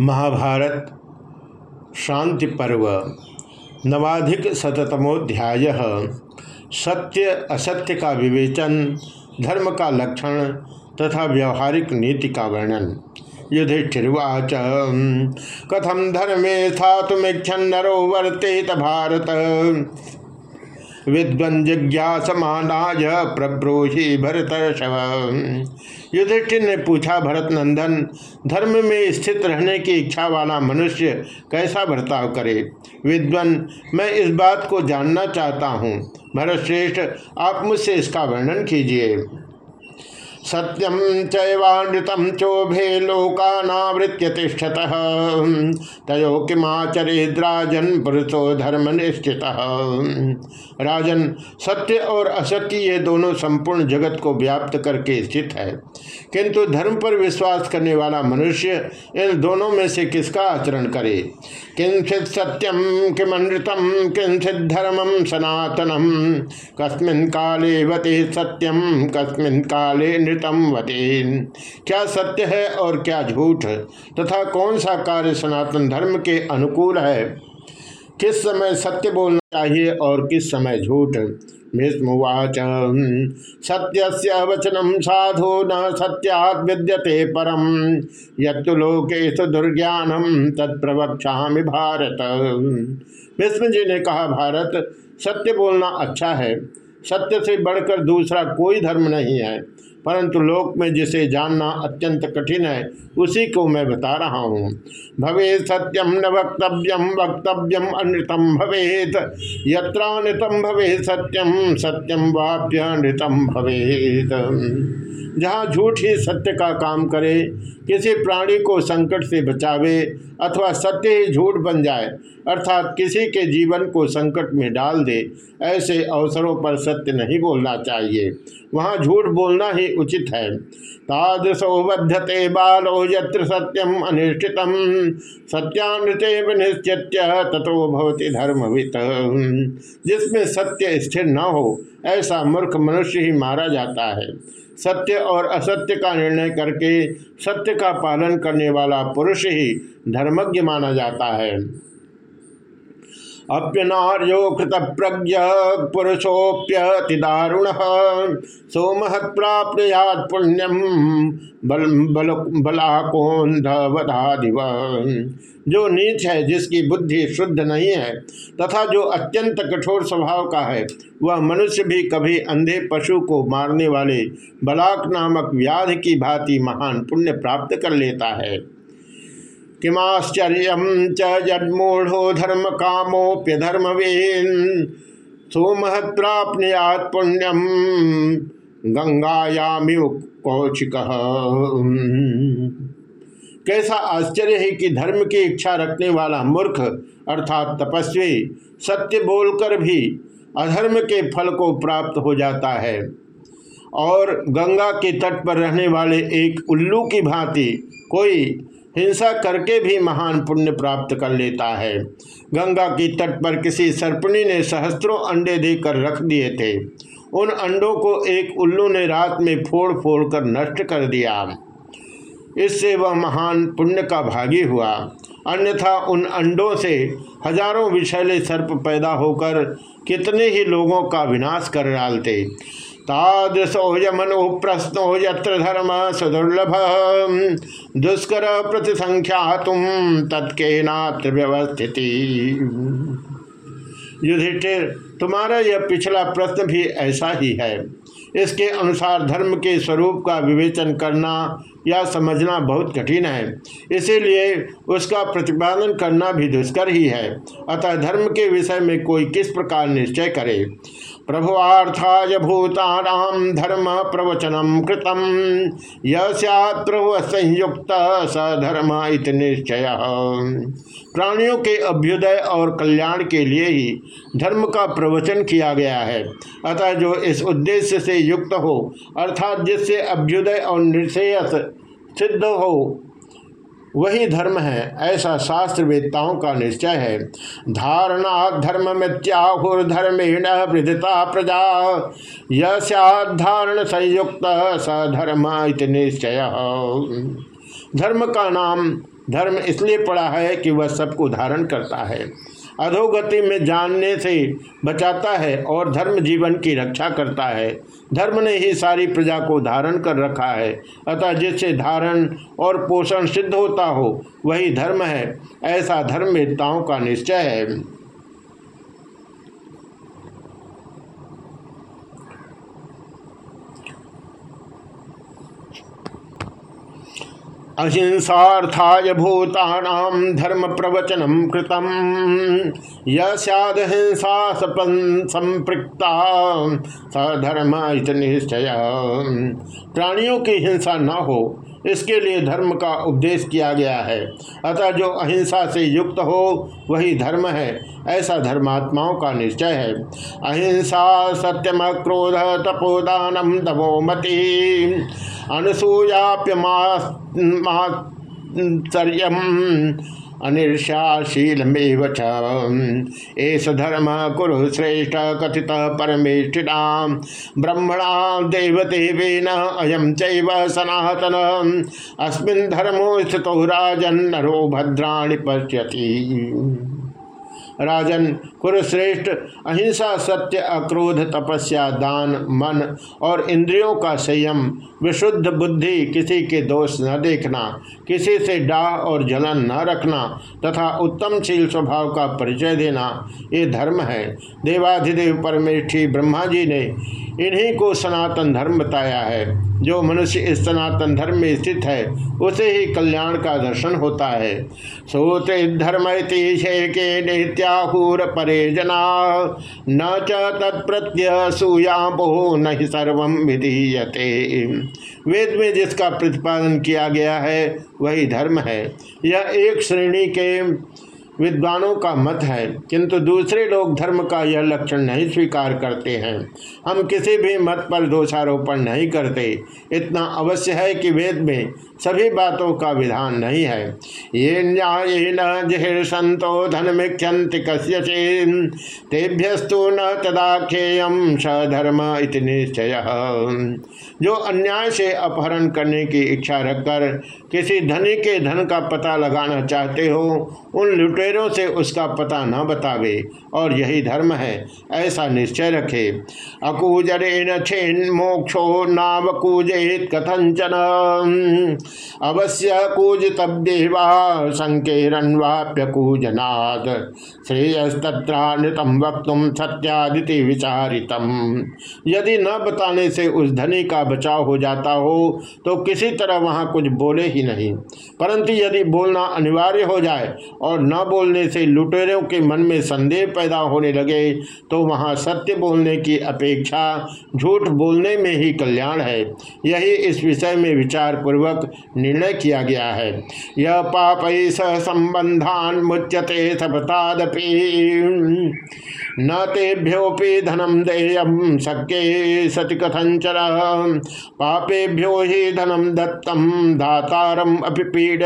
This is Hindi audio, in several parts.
महाभारत शांति पर्व नवाधिक शतमोध्याय सत्य असत्य का विवेचन, धर्म का लक्षण तथा व्यवहारिक नीति का वर्णन। युधिष्ठिर्वाच, कथम धर्मे था तुमेक्षन नरो वर्तेत भारत। विद्वन जिज्ञासमानाय प्रब्रोही भरत युधिष्ठिर ने पूछा भरत नंदन धर्म में स्थित रहने की इच्छा वाला मनुष्य कैसा बर्ताव करे? विद्वन, मैं इस बात को जानना चाहता हूँ। भरत श्रेष्ठ आप मुझसे इसका वर्णन कीजिए। सत्यम चैवानृतम चोभे लोकानावृत्य तिष्ठत। तयो किमाचरेद्राजन पुरुषो धर्म निश्चित राजन, सत्य और असत्य ये दोनों संपूर्ण जगत को व्याप्त करके स्थित है। किंतु धर्म पर विश्वास करने वाला मनुष्य इन दोनों में से किसका आचरण करे? किंचित सत्यम किमृतम किंचित धर्मम सनातनम। कस्मिन काले वते सत्यम कस्मिन काले नृतम वते क्या सत्य है और क्या झूठ? तथा कौन सा कार्य सनातन धर्म के अनुकूल है? किस समय सत्य बोलना चाहिए और किस समय झूठ? भीष्मवाच सत्य वचनम साधु न सत्यात् विद्यते परम। यत्तु लोकेश दुर्ज्ञानम तत्प्रवक्षा भारत। भीष्म जी ने कहा, भारत, सत्य बोलना अच्छा है। सत्य से बढ़कर दूसरा कोई धर्म नहीं है। परंतु लोक में जिसे जानना अत्यंत कठिन है, उसी को मैं बता रहा हूँ। भवे सत्यम न वक्तव्यम वक्तव्यम अनृतम भवेत। यत्रानृतम भवे सत्यम सत्यम वाप्यनृतम भवेत। जहाँ झूठ ही सत्य का काम करे, किसी प्राणी को संकट से बचावे अथवा सत्य ही झूठ बन जाए, अर्थात किसी के जीवन को संकट में डाल दे, ऐसे अवसरों पर सत्य नहीं बोलना चाहिए। वहाँ झूठ बोलना ही उचित है। तादृशो बध्यते बालो यत्र सत्यम अनिष्ठित सत्यानृते निश्चित तथो भवती धर्मवित। जिसमें सत्य स्थिर न हो, ऐसा मूर्ख मनुष्य ही मारा जाता है। सत्य और असत्य का निर्णय करके सत्य का पालन करने वाला पुरुष ही धर्मज्ञ माना जाता है। अप्यनार्यो कृत प्रज्ञ पुरुषोप्यति दारुण सोमहत प्राप्त पुण्यम बल, बल, बलाकोन्धवधादिव जो नीच है जिसकी बुद्धि शुद्ध नहीं है तथा जो अत्यंत कठोर स्वभाव का है वह मनुष्य भी कभी अंधे पशु को मारने वाले बलाक नामक व्याध की भांति महान पुण्य प्राप्त कर लेता है। किमाश्चर्य जन्मूढ़ो धर्म कामोप्य धर्मवीन सोमहत प्राप्त पुण्यम गंगायामि कौशिक कैसा आश्चर्य है कि धर्म की इच्छा रखने वाला मूर्ख, अर्थात तपस्वी, सत्य बोलकर भी अधर्म के फल को प्राप्त हो जाता है। और गंगा के तट पर रहने वाले एक उल्लू की भांति कोई हिंसा करके भी महान पुण्य प्राप्त कर लेता है। गंगा की तट पर किसी सर्पणी ने सहस्त्रों अंडे देकर रख दिए थे। उन अंडों को एक उल्लू ने रात में फोड़ फोड़ कर नष्ट कर दिया। इससे वह महान पुण्य का भागी हुआ। अन्यथा उन अंडों से हज़ारों विषैले सर्प पैदा होकर कितने ही लोगों का विनाश कर डालते। प्रश्नो यत्र धर्म सुदुर्लभ। दुष्कर युधिष्ठिर, तुम्हारा यह पिछला प्रश्न भी ऐसा ही है। इसके अनुसार धर्म के स्वरूप का विवेचन करना या समझना बहुत कठिन है। इसीलिए उसका प्रतिपादन करना भी दुष्कर ही है। अतः धर्म के विषय में कोई किस प्रकार निश्चय करे? प्रभुआर्थाय भूतानाम धर्म प्रवचनम कृतम यद प्रभु संयुक्त स धर्म निश्चय। प्राणियों के अभ्युदय और कल्याण के लिए ही धर्म का प्रवचन किया गया है। अतः जो इस उद्देश्य से युक्त हो, अर्थात जिससे अभ्युदय और निर्षेयस सिद्ध हो वही धर्म है, ऐसा शास्त्र वेदताओं का निश्चय है। धारणा धर्म मिथ्याहुर्धर्मेण वृद्धता प्रजा। यारण संयुक्त स धर्म निश्चय। धर्म का नाम, धर्म इसलिए पड़ा है कि वह सबको धारण करता है। अधोगति में जानने से बचाता है और धर्म जीवन की रक्षा करता है। धर्म ने ही सारी प्रजा को धारण कर रखा है। अतः जिससे धारण और पोषण सिद्ध होता हो, वही धर्म है। ऐसा धर्मवेत्ताओं का निश्चय है। अहिंसार्थाय भूतानाम धर्म प्रवचनम कृतम यद हिंसा संपृक्ता सधर्म निश्चय प्राणियों की हिंसा न हो इसके लिए धर्म का उपदेश किया गया है। अतः जो अहिंसा से युक्त हो वही धर्म है। ऐसा धर्मात्माओं का निश्चय है। अहिंसा सत्यम क्रोध तपोदानम मा, अनुसूयाप्यमाचर्यम अनिर्षाशीलमेव एस धर्म कुरु श्रेष्ठ कथित परमेष्ठिना ब्रह्मणा देवदेवेन अयम चैव सनातन। अस्मिन् धर्मो स्थितो राजन्नरो भद्राणि पश्यति। राजन, कुरुश्रेष्ठ, अहिंसा, सत्य, अक्रोध, तपस्या, दान, मन और इंद्रियों का संयम, विशुद्ध बुद्धि, किसी के दोष न देखना, किसी से डाह और जलन न रखना, तथा उत्तमशील स्वभाव का परिचय देना, ये धर्म है। देवाधिदेव परमेष्ठी ब्रह्मा जी ने इन्हीं को सनातन धर्म बताया है। जो मनुष्य इस सनातन धर्म में स्थित है, उसे ही कल्याण का दर्शन होता है। सूत्र धर्म के नित्याहूर परे जना न च तत्प्रत्यसूयाबो न ही सर्व विधीयते। वेद में जिसका प्रतिपादन किया गया है, वही धर्म है। यह एक श्रेणी के विद्वानों का मत है, किंतु दूसरे लोग धर्म का यह लक्षण नहीं स्वीकार करते हैं। हम किसी भी मत पर दोषारोपण नहीं करते। इतना अवश्य है कि वेद में सभी बातों का विधान नहीं है। ये न्याय न जिहिर संतो धन मिख्यंत कस्य तेभ्यस्तु न तदाख्येयम सधर्म इति निश्चय। जो अन्याय से अपहरण करने की इच्छा रखकर किसी धनी के धन का पता लगाना चाहते हो, उन लुटेरों से उसका पता न बतावे, और यही धर्म है, ऐसा निश्चय रखे। अकूजरेण छेन मोक्षो नाम कूजित कथंचन अवश्य कूजितव्यवा संकेरन्वाप्य कूजनाद श्रेयस्तत्रानृतम वक्तुम सत्यादिति विचारितम यदि न बताने से उस धनी का बचाव हो जाता हो तो किसी तरह वहाँ कुछ बोले ही नहीं। परंतु यदि बोलना अनिवार्य हो जाए और न बोलने से लुटेरों के मन में संदेह पैदा होने लगे तो वहाँ सत्य बोलने की अपेक्षा झूठ बोलने में ही कल्याण है। यही इस विषय में विचार पूर्वक निर्णय किया गया है। यह पाप संबंधान मुच्यते सपतादपि न तेभ्योपि धनम देयम शक्य सति कथंचर पापेभ्यो ही धनम दत्तम दातारम अपि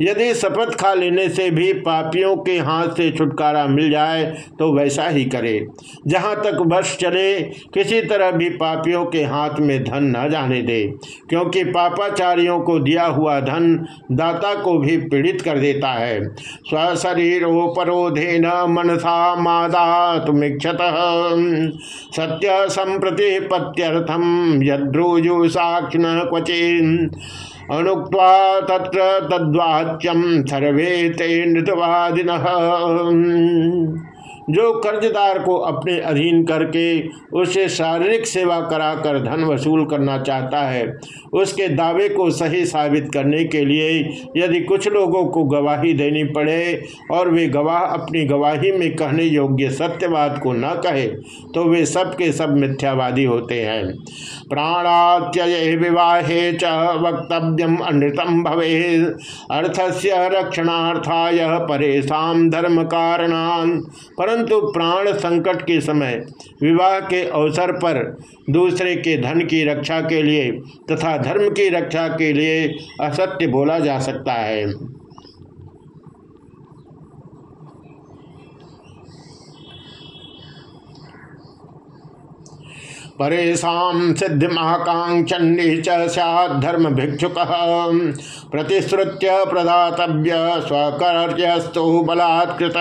यदि शपथ खा लेने से भी पापियों के हाथ से छुटकारा मिल जाए तो वैसा ही करे। जहाँ तक वर्ष चले, किसी तरह भी पापियों के हाथ में धन न जाने दे, क्योंकि पापाचारियों को दिया हुआ धन दाता को भी पीड़ित कर देता है। स्वशरीरोपरोधे न मनसा मादा सत्य सत्य संप्रतिपत्यर्थम यद्रोजु साक्षिण क्वचिन। अनुक्वा तत्र तद्वाच्यम सर्वे ते नृतवादिन। जो कर्जदार को अपने अधीन करके उसे शारीरिक सेवा कराकर धन वसूल करना चाहता है, उसके दावे को सही साबित करने के लिए यदि कुछ लोगों को गवाही देनी पड़े और वे गवाह अपनी गवाही में कहने योग्य सत्यवाद को न कहे तो वे सब के सब मिथ्यावादी होते हैं। प्राणात्यय विवाहे च वक्तव्यम अनृतम भवे अर्थस्य रक्षणार्थाय परेशान धर्म कारणान परंतु प्राण संकट के समय, विवाह के अवसर पर दूसरे के धन की रक्षा के लिए तथा धर्म की रक्षा के लिए असत्य बोला जा सकता है। परेशा सिद्धि महाकांक्षी चर्म भिक्षुक प्रतिश्रुत्य प्रदातव्य स्वकर्यस्तु बलात्कृत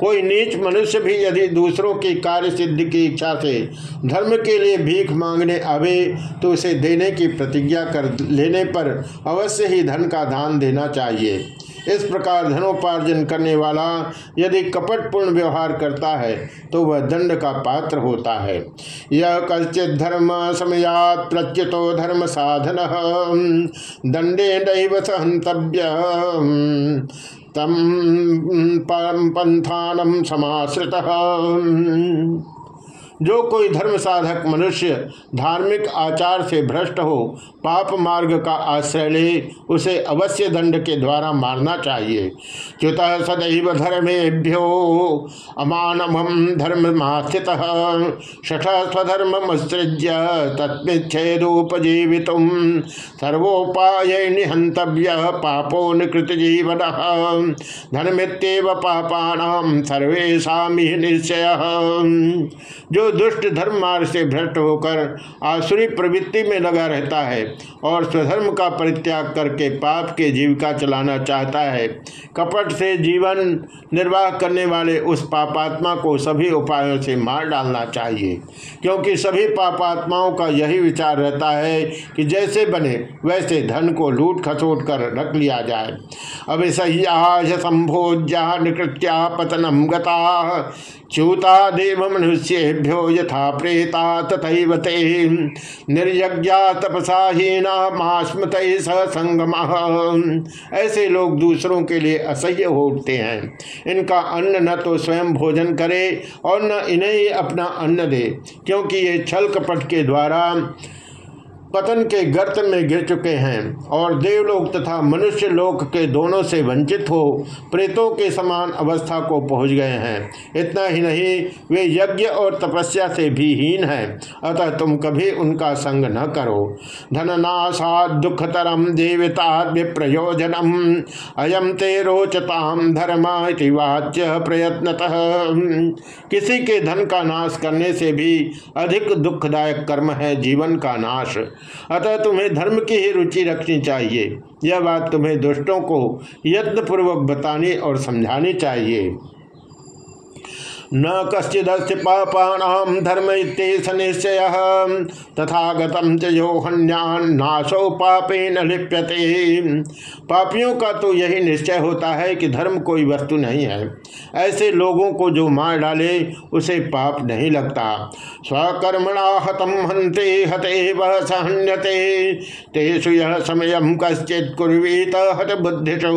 कोई नीच मनुष्य भी यदि दूसरों की कार्य सिद्धि की इच्छा से धर्म के लिए भीख मांगने आवे तो उसे देने की प्रतिज्ञा कर लेने पर अवश्य ही धन का दान देना चाहिए। इस प्रकार धनोपार्जन करने वाला यदि कपटपूर्ण व्यवहार करता है तो वह दंड का पात्र होता है। यह कश्चित धर्म समयात प्रच्युतो धर्म साधन। दंडे नैव सहंतव्य तम पंथानम समाश्रित। जो कोई धर्म साधक मनुष्य धार्मिक आचार से भ्रष्ट हो, पाप मार्ग का आश्रय ले, उसे अवश्य दंड के द्वारा मारना चाहिए। च्युत सदैव धर्मेभ्यो अमानम धर्म स्थित शठ स्वधर्म सृज्य तत्छेदोपजीवित सर्वोपाय निहंतव्य पापो निकृत जीवन धर्मित्यव पापाणाम सर्वेशा निश्चय। जो दुष्ट धर्म मार्ग से भ्रष्ट होकर आसुरी प्रवृत्ति में लगा रहता है और स्वधर्म का परित्याग करके पाप के जीविका चलाना चाहता है, कपट से जीवन निर्वाह करने वाले उस पापात्मा को सभी उपायों से मार डालना चाहिए। क्योंकि सभी पापात्माओं का यही विचार रहता है कि जैसे बने, वैसे धन को लूट खसोट कर रख लिया जाए। अभिसह्या संभोज्या निकृत्या पतनम गता च्यूता देव मनुष्येभ्यो यथा प्रेता तथा ते। निर्यज्ञा तपसाहीना मास्मत संगम। ऐसे लोग दूसरों के लिए असह्य हो उठते हैं। इनका अन्न न तो स्वयं भोजन करे और न इन्हें अपना अन्न दे, क्योंकि ये छल कपट के द्वारा पतन के गर्त में गिर चुके हैं और देवलोक तथा मनुष्य लोक के दोनों से वंचित हो प्रेतों के समान अवस्था को पहुँच गए हैं। इतना ही नहीं, वे यज्ञ और तपस्या से भी हीन हैं। अतः तुम कभी उनका संग न करो। धननाशा दुखतरम देवता विप्रयोजनम। अयम ते रोचताम धर्म वाच्य प्रयत्नतः। किसी के धन का नाश करने से भी अधिक दुखदायक कर्म है जीवन का नाश। अतः तुम्हें धर्म की ही रुचि रखनी चाहिए। यह बात तुम्हें दुष्टों को यत्नपूर्वक बतानी और समझानी चाहिए। न कश्चिदस्य पापाणाम धर्म निश्चय तथा गतम नाशो पापे न लिप्यते। पापियों का तो यही निश्चय होता है कि धर्म कोई वस्तु नहीं है। ऐसे लोगों को जो मार डाले, उसे पाप नहीं लगता। स्वकर्मणा हतम हंते हते वह सहन्यते। तेसु यह समय कश्चित कुर्वीत हत बुद्धिशु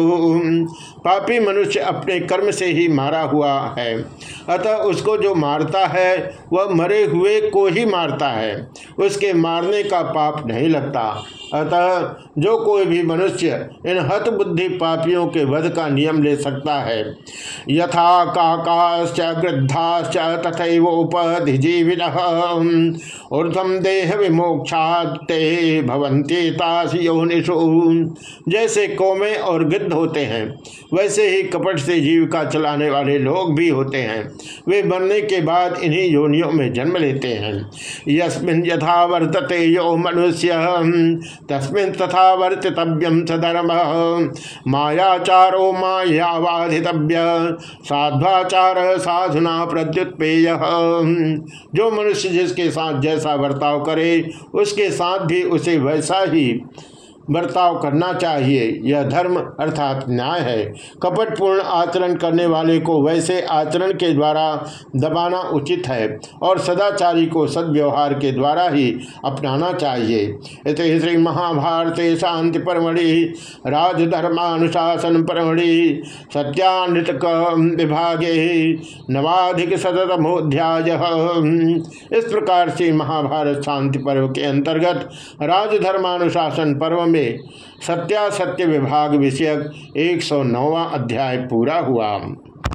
पापी मनुष्य अपने कर्म से ही मारा हुआ है। अतः उसको जो मारता है, वह मरे हुए को ही मारता है। उसके मारने का पाप नहीं लगता। अतः जो कोई भी मनुष्य इन हत बुद्धि पापियों के वध का नियम ले सकता है, यथा काकाश्च गृद्धाश्च तथोपधिजीविन ऊर्धम देह विमोक्षाते भवंती योनिषु। जैसे कौमे और गिद्ध होते हैं वैसे ही कपट से जीविका चलाने वाले लोग भी होते हैं। वे बनने के बाद इन्हीं योनियों में जन्म लेते हैं। यस्मिन यथा वर्तते यो मनुष्य। तस्मिन तथा वर्तितव्यम सधर्म मायाचारो मायावाधितव्य। साध्वाचार साधुना प्रत्युत्पेय। जो मनुष्य जिसके साथ जैसा बर्ताव करे, उसके साथ भी उसे वैसा ही बर्ताव करना चाहिए। यह धर्म अर्थात न्याय है। कपटपूर्ण आचरण करने वाले को वैसे आचरण के द्वारा दबाना उचित है और सदाचारी को सद्व्यवहार के द्वारा ही अपनाना चाहिए। इस श्री महाभारत शांति परमढ़ि राजधर्मानुशासन परमढ़ि सत्यानृत विभागे नवाधिक शतमोध्याय इस प्रकार से महाभारत शांति पर्व के अंतर्गत राजधर्मानुशासन पर्व में में सत्यासत्य विभाग विषयक एक सौ अध्याय पूरा हुआ।